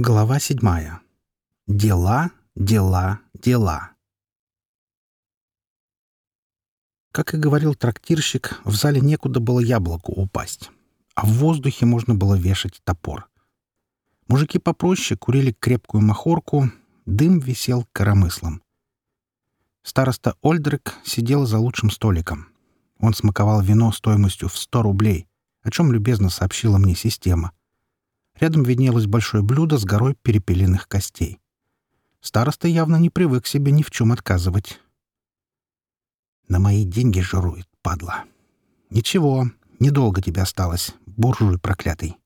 Глава седьмая. Дела, дела, дела. Как и говорил трактирщик, в зале некуда было яблоку упасть, а в воздухе можно было вешать топор. Мужики попроще курили крепкую махорку, дым висел коромыслом. Староста Ольдрик сидел за лучшим столиком. Он смаковал вино стоимостью в сто рублей, о чем любезно сообщила мне система. Рядом виднелось большое блюдо с горой перепеленных костей. Староста явно не привык себе ни в чем отказывать. «На мои деньги жирует, падла. Ничего, недолго тебе осталось, буржуй проклятый».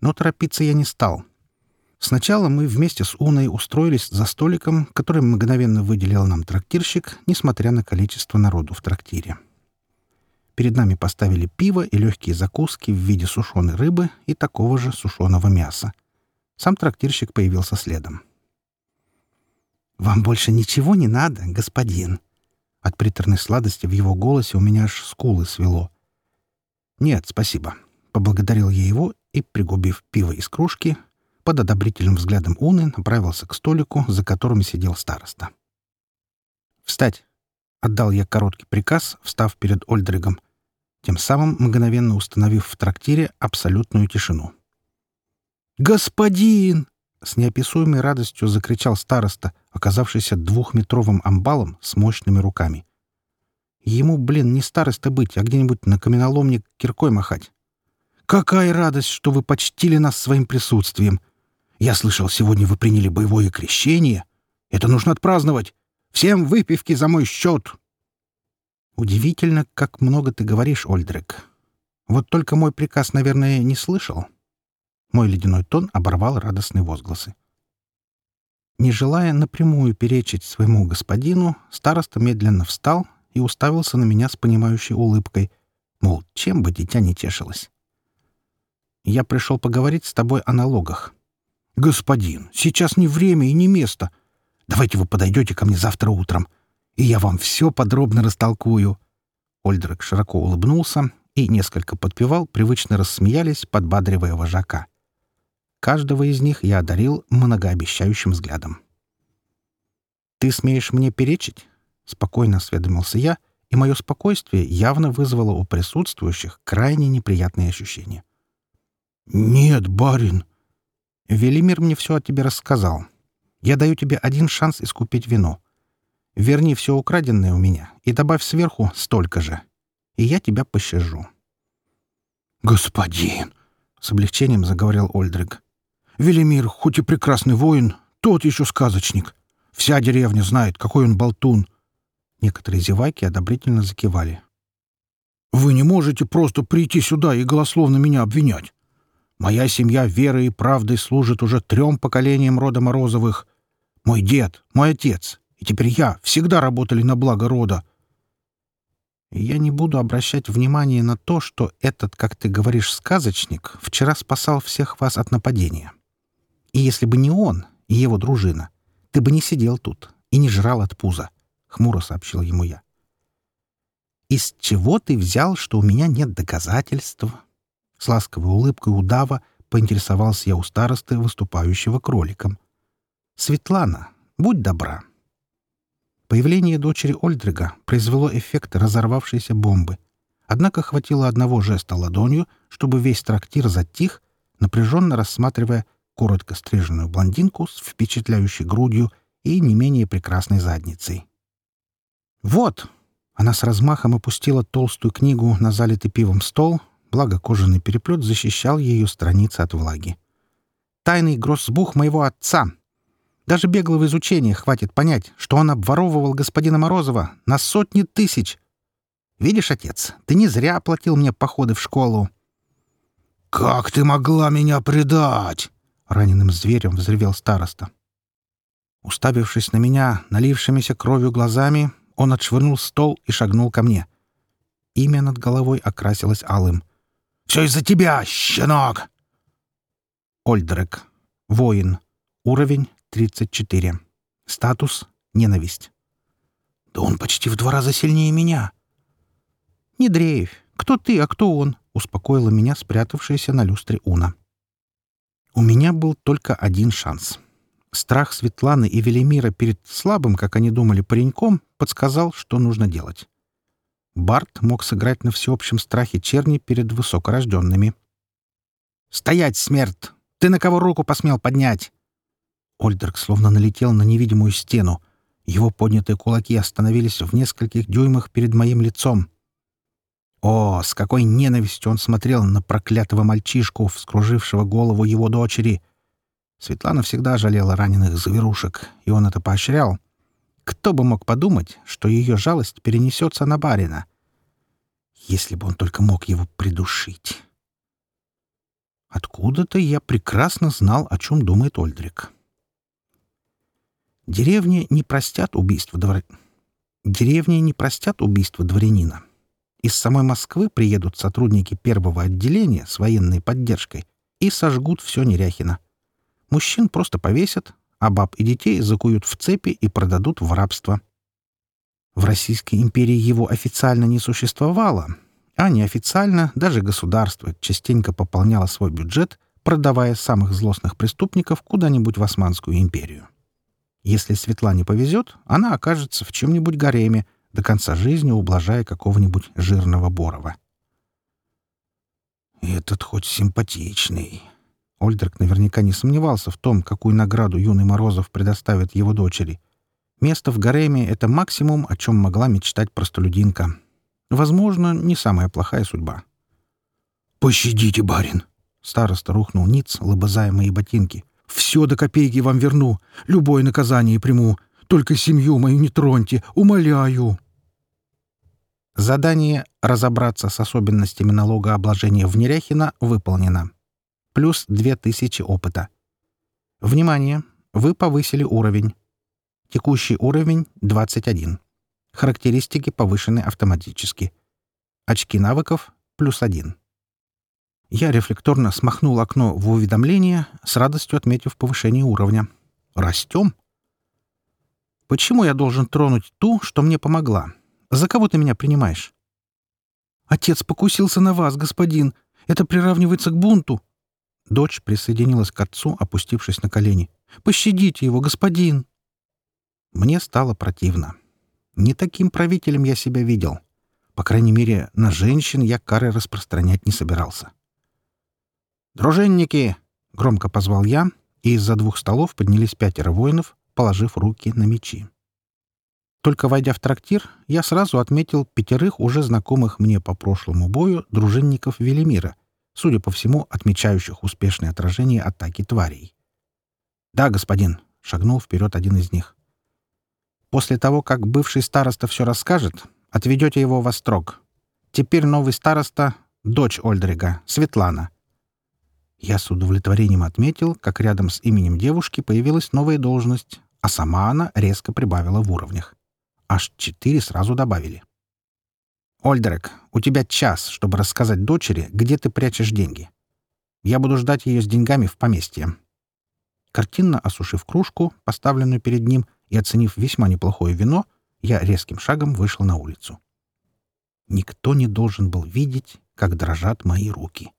Но торопиться я не стал. Сначала мы вместе с Уной устроились за столиком, который мгновенно выделил нам трактирщик, несмотря на количество народу в трактире. Перед нами поставили пиво и легкие закуски в виде сушеной рыбы и такого же сушеного мяса. Сам трактирщик появился следом. «Вам больше ничего не надо, господин?» От приторной сладости в его голосе у меня аж скулы свело. «Нет, спасибо», — поблагодарил я его и, пригубив пиво из кружки, под одобрительным взглядом Уны направился к столику, за которым сидел староста. «Встать!» — отдал я короткий приказ, встав перед Ольдригом — тем самым мгновенно установив в трактире абсолютную тишину. «Господин!» — с неописуемой радостью закричал староста, оказавшийся двухметровым амбалом с мощными руками. Ему, блин, не староста быть, а где-нибудь на каменоломне киркой махать. «Какая радость, что вы почтили нас своим присутствием! Я слышал, сегодня вы приняли боевое крещение. Это нужно отпраздновать. Всем выпивки за мой счет!» «Удивительно, как много ты говоришь, Ольдрик. Вот только мой приказ, наверное, не слышал». Мой ледяной тон оборвал радостные возгласы. Не желая напрямую перечить своему господину, староста медленно встал и уставился на меня с понимающей улыбкой, мол, чем бы дитя не тешилось. «Я пришел поговорить с тобой о налогах». «Господин, сейчас не время и не место. Давайте вы подойдете ко мне завтра утром и я вам все подробно растолкую». Ольдрак широко улыбнулся и несколько подпевал, привычно рассмеялись, подбадривая вожака. Каждого из них я одарил многообещающим взглядом. «Ты смеешь мне перечить?» — спокойно осведомился я, и мое спокойствие явно вызвало у присутствующих крайне неприятные ощущения. «Нет, барин!» «Велимир мне все о тебе рассказал. Я даю тебе один шанс искупить вину. Верни все украденное у меня и добавь сверху столько же, и я тебя пощажу». «Господин!» — с облегчением заговорил Ольдрик. «Велимир, хоть и прекрасный воин, тот еще сказочник. Вся деревня знает, какой он болтун». Некоторые зеваки одобрительно закивали. «Вы не можете просто прийти сюда и голословно меня обвинять. Моя семья верой и правдой служит уже трем поколениям рода Морозовых. Мой дед, мой отец и теперь я всегда работали на благо рода. Я не буду обращать внимания на то, что этот, как ты говоришь, сказочник вчера спасал всех вас от нападения. И если бы не он и его дружина, ты бы не сидел тут и не жрал от пуза, — хмуро сообщил ему я. «Из чего ты взял, что у меня нет доказательств?» С ласковой улыбкой удава поинтересовался я у старосты, выступающего кроликом. «Светлана, будь добра, Появление дочери Ольдрига произвело эффект разорвавшейся бомбы. Однако хватило одного жеста ладонью, чтобы весь трактир затих, напряженно рассматривая коротко стриженную блондинку с впечатляющей грудью и не менее прекрасной задницей. «Вот!» Она с размахом опустила толстую книгу на залитый пивом стол, благо кожаный переплет защищал ее страницы от влаги. «Тайный гроссбух моего отца!» Даже беглого изучения хватит понять, что он обворовывал господина Морозова на сотни тысяч. Видишь, отец, ты не зря оплатил мне походы в школу. «Как ты могла меня предать?» — раненым зверем взревел староста. Уставившись на меня налившимися кровью глазами, он отшвырнул стол и шагнул ко мне. Имя над головой окрасилось алым. «Все из-за тебя, щенок!» Ольдрек. Воин. Уровень 34. Статус — ненависть. «Да он почти в два раза сильнее меня!» «Не дрейфь. Кто ты, а кто он?» — успокоила меня спрятавшаяся на люстре Уна. У меня был только один шанс. Страх Светланы и Велимира перед слабым, как они думали, пареньком подсказал, что нужно делать. Барт мог сыграть на всеобщем страхе черни перед высокорожденными. «Стоять, смерть! Ты на кого руку посмел поднять?» Ольдерг словно налетел на невидимую стену. Его поднятые кулаки остановились в нескольких дюймах перед моим лицом. О, с какой ненавистью он смотрел на проклятого мальчишку, вскружившего голову его дочери. Светлана всегда жалела раненых зверушек, и он это поощрял. Кто бы мог подумать, что ее жалость перенесется на барина? Если бы он только мог его придушить. Откуда-то я прекрасно знал, о чем думает Ольдрик. Деревни не простят убийство двор... Деревни не простят убийство дворянина. Из самой Москвы приедут сотрудники первого отделения с военной поддержкой и сожгут все Неряхино. Мужчин просто повесят, а баб и детей закуют в цепи и продадут в рабство. В Российской империи его официально не существовало, а неофициально даже государство частенько пополняло свой бюджет, продавая самых злостных преступников куда-нибудь в Османскую империю. Если Светлане повезет, она окажется в чем-нибудь гареме, до конца жизни ублажая какого-нибудь жирного Борова. «Этот хоть симпатичный». Ольдерк наверняка не сомневался в том, какую награду юный Морозов предоставит его дочери. Место в гареме — это максимум, о чем могла мечтать простолюдинка. Возможно, не самая плохая судьба. «Пощадите, барин!» Староста рухнул ниц, лобызая мои ботинки. «Все до копейки вам верну, любое наказание приму. Только семью мою не троньте, умоляю!» Задание «Разобраться с особенностями налогообложения в Неряхино» выполнено. Плюс 2000 опыта. Внимание! Вы повысили уровень. Текущий уровень — 21. Характеристики повышены автоматически. Очки навыков — плюс 1. Я рефлекторно смахнул окно в уведомление, с радостью отметив повышение уровня. Растем? Почему я должен тронуть ту, что мне помогла? За кого ты меня принимаешь? Отец покусился на вас, господин. Это приравнивается к бунту. Дочь присоединилась к отцу, опустившись на колени. Пощадите его, господин. Мне стало противно. Не таким правителем я себя видел. По крайней мере, на женщин я кары распространять не собирался. «Дружинники!» — громко позвал я, и из-за двух столов поднялись пятеро воинов, положив руки на мечи. Только войдя в трактир, я сразу отметил пятерых уже знакомых мне по прошлому бою дружинников Велимира, судя по всему, отмечающих успешное отражение атаки тварей. «Да, господин», — шагнул вперед один из них. «После того, как бывший староста все расскажет, отведете его в острог. Теперь новый староста — дочь Ольдрига, Светлана». Я с удовлетворением отметил, как рядом с именем девушки появилась новая должность, а сама она резко прибавила в уровнях. Аж четыре сразу добавили. «Ольдерек, у тебя час, чтобы рассказать дочери, где ты прячешь деньги. Я буду ждать ее с деньгами в поместье». Картинно осушив кружку, поставленную перед ним, и оценив весьма неплохое вино, я резким шагом вышел на улицу. Никто не должен был видеть, как дрожат мои руки.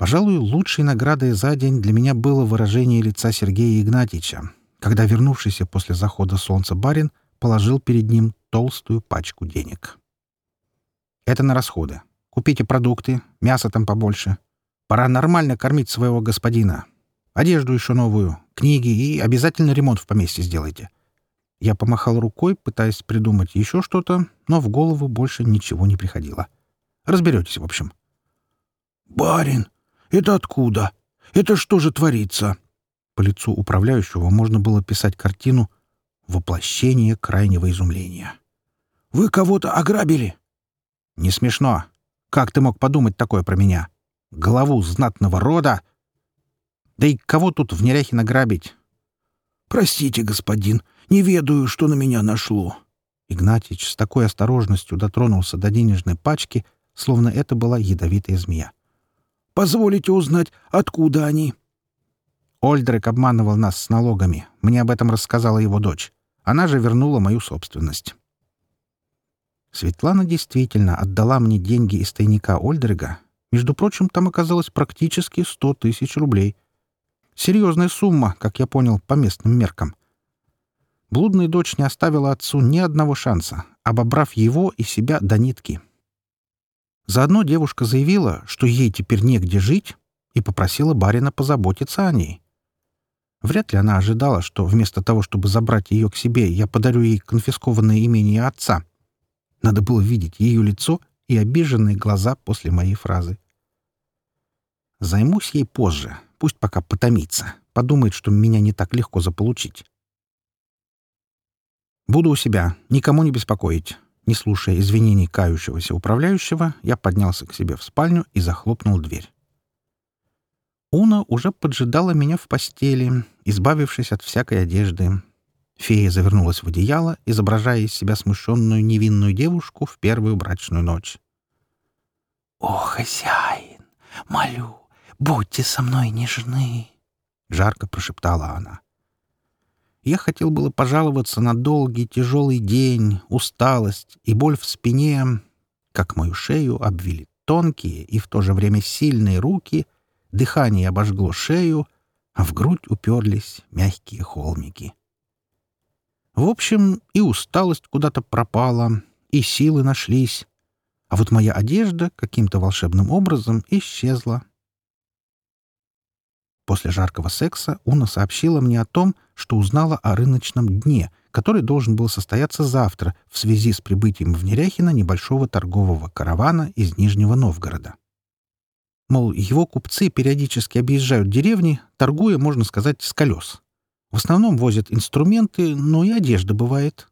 Пожалуй, лучшей наградой за день для меня было выражение лица Сергея Игнатьича, когда вернувшийся после захода солнца барин положил перед ним толстую пачку денег. «Это на расходы. Купите продукты, мясо там побольше. Пора нормально кормить своего господина. Одежду еще новую, книги и обязательно ремонт в поместье сделайте». Я помахал рукой, пытаясь придумать еще что-то, но в голову больше ничего не приходило. Разберетесь, в общем. «Барин, это откуда? Это что же творится?» По лицу управляющего можно было писать картину «Воплощение крайнего изумления». «Вы кого-то ограбили?» «Не смешно. Как ты мог подумать такое про меня? Главу знатного рода? Да и кого тут в Неряхино грабить?» «Простите, господин, не ведаю, что на меня нашло». Игнатьич с такой осторожностью дотронулся до денежной пачки, словно это была ядовитая змея. «Позволите узнать, откуда они?» Ольдрик обманывал нас с налогами. Мне об этом рассказала его дочь. Она же вернула мою собственность. Светлана действительно отдала мне деньги из тайника Ольдрига, Между прочим, там оказалось практически сто тысяч рублей. Серьезная сумма, как я понял, по местным меркам. Блудная дочь не оставила отцу ни одного шанса, обобрав его и себя до нитки. Заодно девушка заявила, что ей теперь негде жить, и попросила барина позаботиться о ней. Вряд ли она ожидала, что вместо того, чтобы забрать ее к себе, я подарю ей конфискованное имение отца. Надо было видеть ее лицо и обиженные глаза после моей фразы. Займусь ей позже, пусть пока потомится, подумает, что меня не так легко заполучить. Буду у себя, никому не беспокоить. Не слушая извинений кающегося управляющего, я поднялся к себе в спальню и захлопнул дверь. Уна уже поджидала меня в постели, избавившись от всякой одежды. Фея завернулась в одеяло, изображая из себя смущенную невинную девушку в первую брачную ночь. «О, хозяин, молю, будьте со мной нежны!» — жарко прошептала она. Я хотел было пожаловаться на долгий тяжелый день, усталость и боль в спине, как мою шею обвили тонкие и в то же время сильные руки — дыхание обожгло шею, а в грудь уперлись мягкие холмики. В общем, и усталость куда-то пропала, и силы нашлись, а вот моя одежда каким-то волшебным образом исчезла. После жаркого секса Уна сообщила мне о том, что узнала о рыночном дне, который должен был состояться завтра в связи с прибытием в Неряхино небольшого торгового каравана из Нижнего Новгорода. Мол, его купцы периодически объезжают деревни, торгуя, можно сказать, с колес. В основном возят инструменты, но и одежда бывает.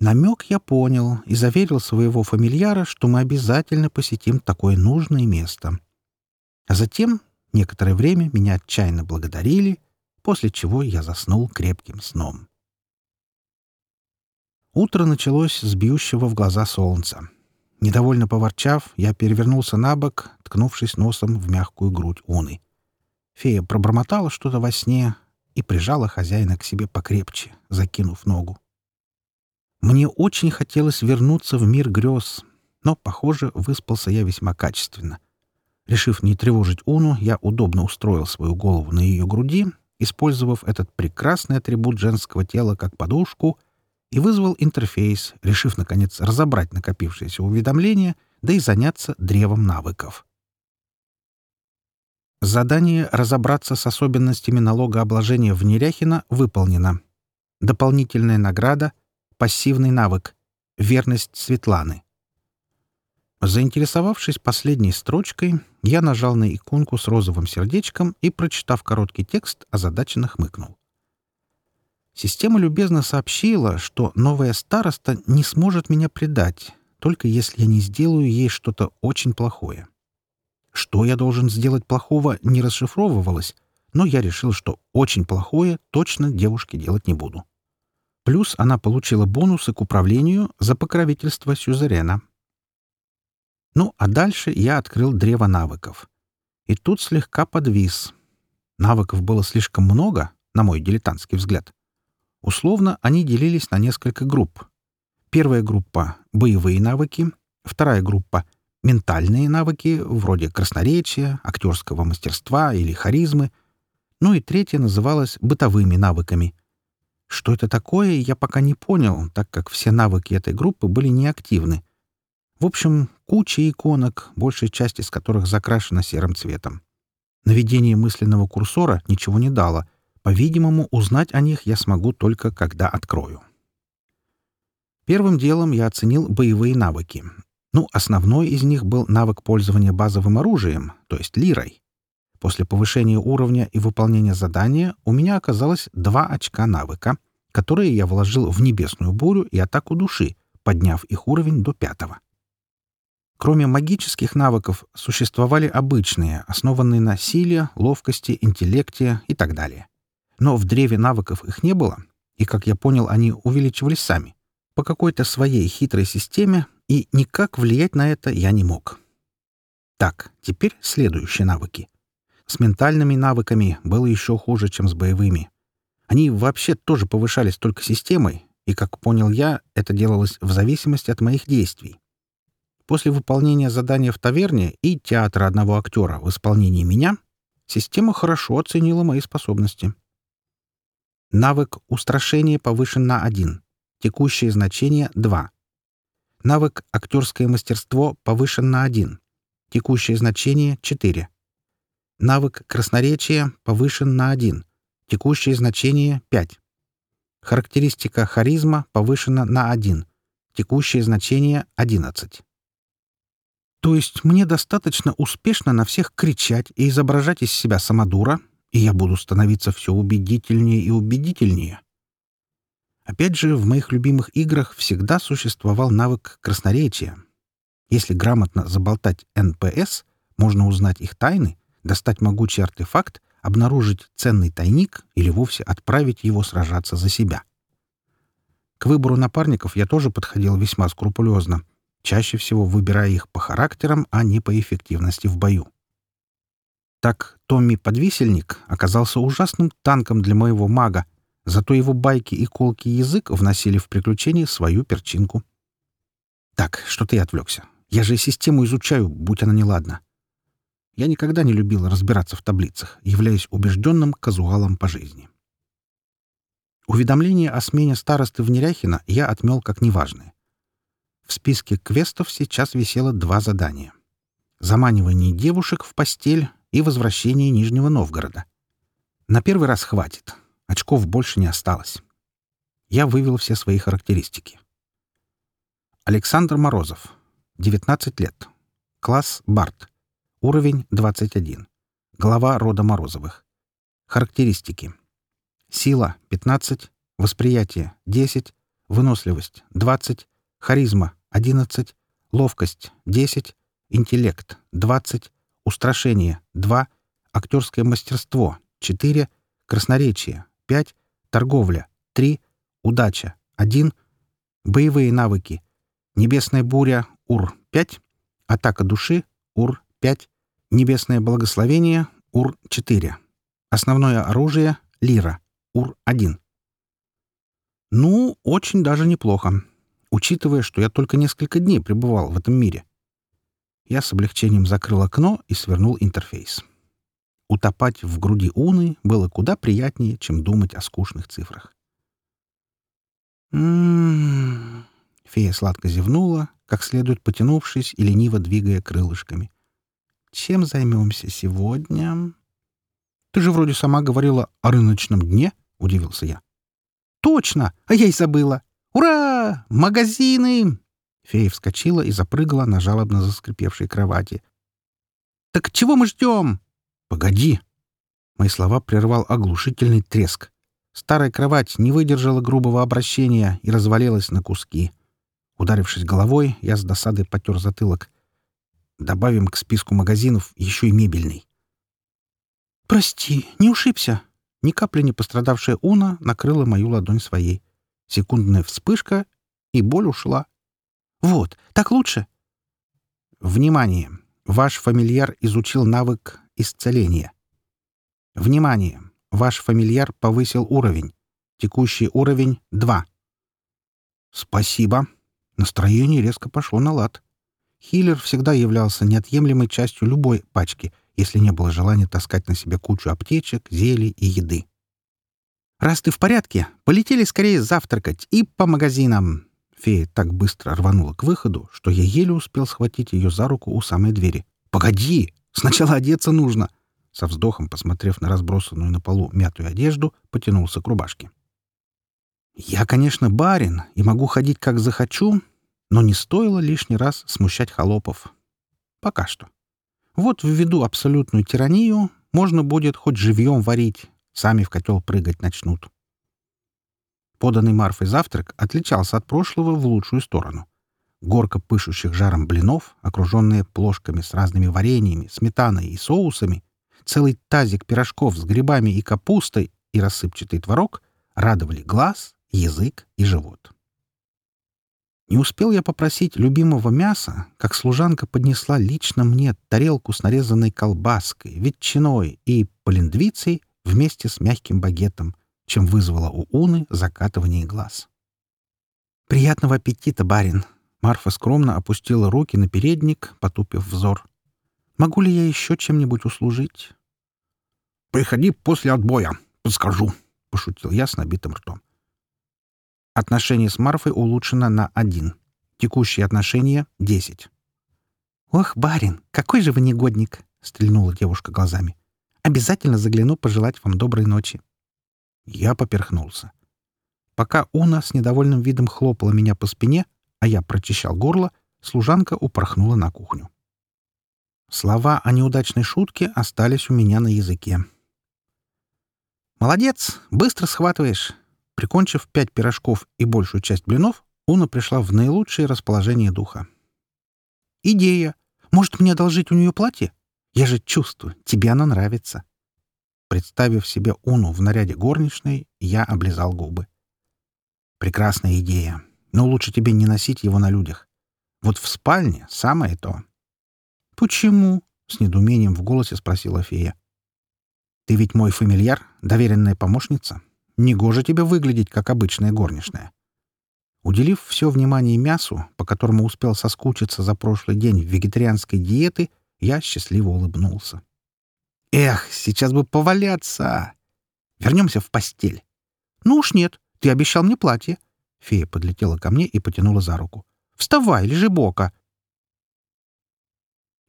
Намек я понял и заверил своего фамильяра, что мы обязательно посетим такое нужное место. А затем некоторое время меня отчаянно благодарили, после чего я заснул крепким сном. Утро началось с бьющего в глаза солнца. Недовольно поворчав, я перевернулся на бок, ткнувшись носом в мягкую грудь Уны. Фея пробормотала что-то во сне и прижала хозяина к себе покрепче, закинув ногу. Мне очень хотелось вернуться в мир грез, но, похоже, выспался я весьма качественно. Решив не тревожить Уну, я удобно устроил свою голову на ее груди, использовав этот прекрасный атрибут женского тела как подушку — и вызвал интерфейс, решив, наконец, разобрать накопившиеся уведомления, да и заняться древом навыков. Задание «Разобраться с особенностями налогообложения в Неряхино» выполнено. Дополнительная награда — пассивный навык — верность Светланы. Заинтересовавшись последней строчкой, я нажал на иконку с розовым сердечком и, прочитав короткий текст, озадаченно хмыкнул. Система любезно сообщила, что новая староста не сможет меня предать, только если я не сделаю ей что-то очень плохое. Что я должен сделать плохого, не расшифровывалось, но я решил, что очень плохое точно девушке делать не буду. Плюс она получила бонусы к управлению за покровительство Сюзерена. Ну, а дальше я открыл древо навыков. И тут слегка подвис. Навыков было слишком много, на мой дилетантский взгляд. Условно они делились на несколько групп. Первая группа — боевые навыки, вторая группа — ментальные навыки, вроде красноречия, актерского мастерства или харизмы, ну и третья называлась бытовыми навыками. Что это такое, я пока не понял, так как все навыки этой группы были неактивны. В общем, куча иконок, большая часть из которых закрашена серым цветом. Наведение мысленного курсора ничего не дало — по-видимому, узнать о них я смогу только когда открою. Первым делом я оценил боевые навыки. Ну, основной из них был навык пользования базовым оружием, то есть лирой. После повышения уровня и выполнения задания у меня оказалось два очка навыка, которые я вложил в небесную бурю и атаку души, подняв их уровень до пятого. Кроме магических навыков, существовали обычные, основанные на силе, ловкости, интеллекте и так далее. Но в древе навыков их не было, и, как я понял, они увеличивались сами. По какой-то своей хитрой системе, и никак влиять на это я не мог. Так, теперь следующие навыки. С ментальными навыками было еще хуже, чем с боевыми. Они вообще тоже повышались только системой, и, как понял я, это делалось в зависимости от моих действий. После выполнения задания в таверне и театра одного актера в исполнении меня система хорошо оценила мои способности. Навык устрашения повышен на 1. Текущее значение — 2. Навык актерское мастерство повышен на 1. Текущее значение — 4. Навык красноречия повышен на 1. Текущее значение — 5. Характеристика харизма повышена на 1. Текущее значение — 11. То есть мне достаточно успешно на всех кричать и изображать из себя самодура, и я буду становиться все убедительнее и убедительнее. Опять же, в моих любимых играх всегда существовал навык красноречия. Если грамотно заболтать НПС, можно узнать их тайны, достать могучий артефакт, обнаружить ценный тайник или вовсе отправить его сражаться за себя. К выбору напарников я тоже подходил весьма скрупулезно — чаще всего выбирая их по характерам, а не по эффективности в бою. Так Томми-подвисельник оказался ужасным танком для моего мага, зато его байки и колкий язык вносили в приключение свою перчинку. Так, что-то я отвлекся. Я же систему изучаю, будь она неладна. Я никогда не любил разбираться в таблицах, являясь убежденным казуалом по жизни. Уведомление о смене старосты в Неряхино я отмел как неважное. В списке квестов сейчас висело два задания. Заманивание девушек в постель и возвращение Нижнего Новгорода. На первый раз хватит. Очков больше не осталось. Я вывел все свои характеристики. Александр Морозов. 19 лет. Класс Барт. Уровень 21. Глава рода Морозовых. Характеристики. Сила — 15. Восприятие — 10. Выносливость — 20 харизма — 11, ловкость — 10, интеллект — 20, устрашение — 2, актерское мастерство — 4, красноречие — 5, торговля — 3, удача — 1, боевые навыки — небесная буря — УР — 5, атака души — УР — 5, небесное благословение — УР — 4, основное оружие — лира — УР — 1. Ну, очень даже неплохо учитывая, что я только несколько дней пребывал в этом мире. Я с облегчением закрыл окно и свернул интерфейс. Утопать в груди Уны было куда приятнее, чем думать о скучных цифрах. «М-м-м...» Фея сладко зевнула, как следует потянувшись и лениво двигая крылышками. «Чем займемся сегодня?» «Ты же вроде сама говорила о рыночном дне», — удивился я. «Точно! А я и забыла! «Ура! Магазины!» Фея вскочила и запрыгала на жалобно заскрипевшей кровати. «Так чего мы ждем?» «Погоди!» Мои слова прервал оглушительный треск. Старая кровать не выдержала грубого обращения и развалилась на куски. Ударившись головой, я с досадой потер затылок. Добавим к списку магазинов еще и мебельный. «Прости, не ушибся!» Ни капли не пострадавшая Уна накрыла мою ладонь своей. Секундная вспышка, и боль ушла. Вот, так лучше. Внимание! Ваш фамильяр изучил навык исцеления. Внимание! Ваш фамильяр повысил уровень. Текущий уровень — 2. Спасибо. Настроение резко пошло на лад. Хиллер всегда являлся неотъемлемой частью любой пачки, если не было желания таскать на себе кучу аптечек, зелий и еды. «Раз ты в порядке, полетели скорее завтракать и по магазинам!» Фея так быстро рванула к выходу, что я еле успел схватить ее за руку у самой двери. «Погоди! Сначала одеться нужно!» Со вздохом, посмотрев на разбросанную на полу мятую одежду, потянулся к рубашке. «Я, конечно, барин и могу ходить как захочу, но не стоило лишний раз смущать холопов. Пока что. Вот ввиду абсолютную тиранию можно будет хоть живьем варить, Сами в котел прыгать начнут. Поданный Марфой завтрак отличался от прошлого в лучшую сторону. Горка пышущих жаром блинов, окруженная плошками с разными вареньями, сметаной и соусами, целый тазик пирожков с грибами и капустой и рассыпчатый творог радовали глаз, язык и живот. Не успел я попросить любимого мяса, как служанка поднесла лично мне тарелку с нарезанной колбаской, ветчиной и полиндвицей вместе с мягким багетом, чем вызвало у Уны закатывание глаз. «Приятного аппетита, барин!» Марфа скромно опустила руки на передник, потупив взор. «Могу ли я еще чем-нибудь услужить?» «Приходи после отбоя, подскажу», — пошутил я с набитым ртом. Отношение с Марфой улучшено на один. Текущие отношения — десять. «Ох, барин, какой же вы негодник!» — стрельнула девушка глазами. «Обязательно загляну пожелать вам доброй ночи». Я поперхнулся. Пока Уна с недовольным видом хлопала меня по спине, а я прочищал горло, служанка упорхнула на кухню. Слова о неудачной шутке остались у меня на языке. «Молодец! Быстро схватываешь!» Прикончив пять пирожков и большую часть блинов, Уна пришла в наилучшее расположение духа. «Идея! Может, мне одолжить у нее платье? Я же чувствую, тебе оно нравится». Представив себе Уну в наряде горничной, я облизал губы. «Прекрасная идея, но лучше тебе не носить его на людях. Вот в спальне самое то». «Почему?» — с недоумением в голосе спросила фея. «Ты ведь мой фамильяр, доверенная помощница. Негоже тебе выглядеть, как обычная горничная». Уделив все внимание мясу, по которому успел соскучиться за прошлый день вегетарианской диеты, я счастливо улыбнулся. «Эх, сейчас бы поваляться! Вернемся в постель». «Ну уж нет, ты обещал мне платье». Фея подлетела ко мне и потянула за руку. «Вставай, лежи бока».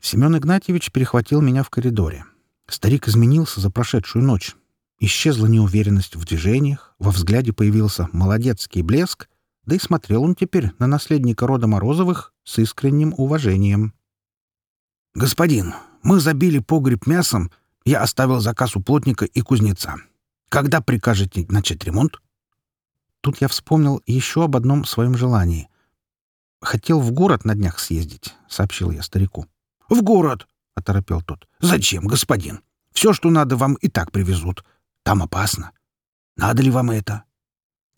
Семен Игнатьевич перехватил меня в коридоре. Старик изменился за прошедшую ночь. Исчезла неуверенность в движениях, во взгляде появился молодецкий блеск, да и смотрел он теперь на наследника рода Морозовых с искренним уважением. «Господин, мы забили погреб мясом, я оставил заказ у плотника и кузнеца. Когда прикажете начать ремонт?» Тут я вспомнил еще об одном своем желании. «Хотел в город на днях съездить», — сообщил я старику. «В город!» — оторопел тот. «Зачем, господин? Все, что надо, вам и так привезут. Там опасно. Надо ли вам это?»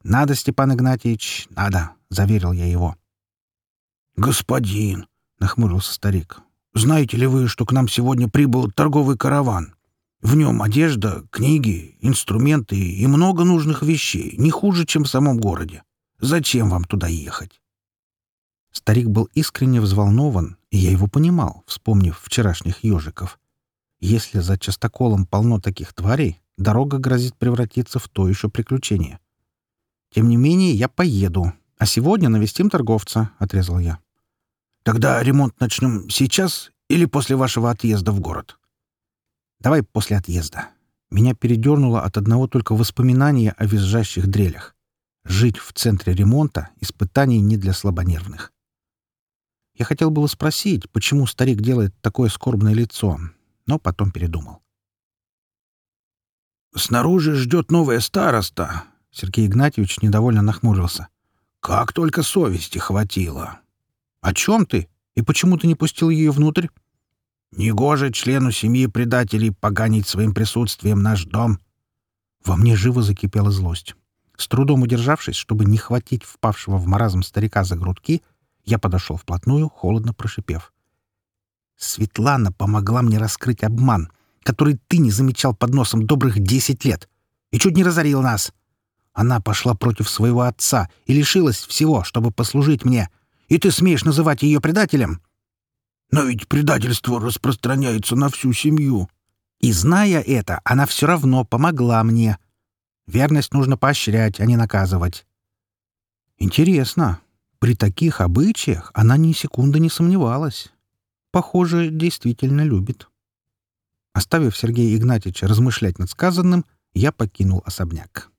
«Надо, Степан Игнатьевич, надо», — заверил я его. «Господин», — нахмурился старик, — «знаете ли вы, что к нам сегодня прибыл торговый караван? В нем одежда, книги, инструменты и много нужных вещей, не хуже, чем в самом городе. Зачем вам туда ехать?» Старик был искренне взволнован, и я его понимал, вспомнив вчерашних ежиков. Если за частоколом полно таких тварей, дорога грозит превратиться в то еще приключение. Тем не менее, я поеду, а сегодня навестим торговца, — отрезал я. Тогда ремонт начнем сейчас или после вашего отъезда в город? Давай после отъезда. Меня передернуло от одного только воспоминания о визжащих дрелях. Жить в центре ремонта — испытание не для слабонервных. Я хотел было спросить, почему старик делает такое скорбное лицо, но потом передумал. «Снаружи ждет новая староста», — Сергей Игнатьевич недовольно нахмурился. «Как только совести хватило». «О чем ты? И почему ты не пустил ее внутрь?» «Негоже члену семьи предателей поганить своим присутствием наш дом». Во мне живо закипела злость. С трудом удержавшись, чтобы не хватить впавшего в маразм старика за грудки, — я подошел вплотную, холодно прошипев. «Светлана помогла мне раскрыть обман, который ты не замечал под носом добрых десять лет, и чуть не разорил нас. Она пошла против своего отца и лишилась всего, чтобы послужить мне. И ты смеешь называть ее предателем?» «Но ведь предательство распространяется на всю семью». «И зная это, она все равно помогла мне. Верность нужно поощрять, а не наказывать». «Интересно, при таких обычаях она ни секунды не сомневалась. Похоже, действительно любит. Оставив Сергея Игнатьевича размышлять над сказанным, я покинул особняк.